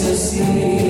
Jesus' name.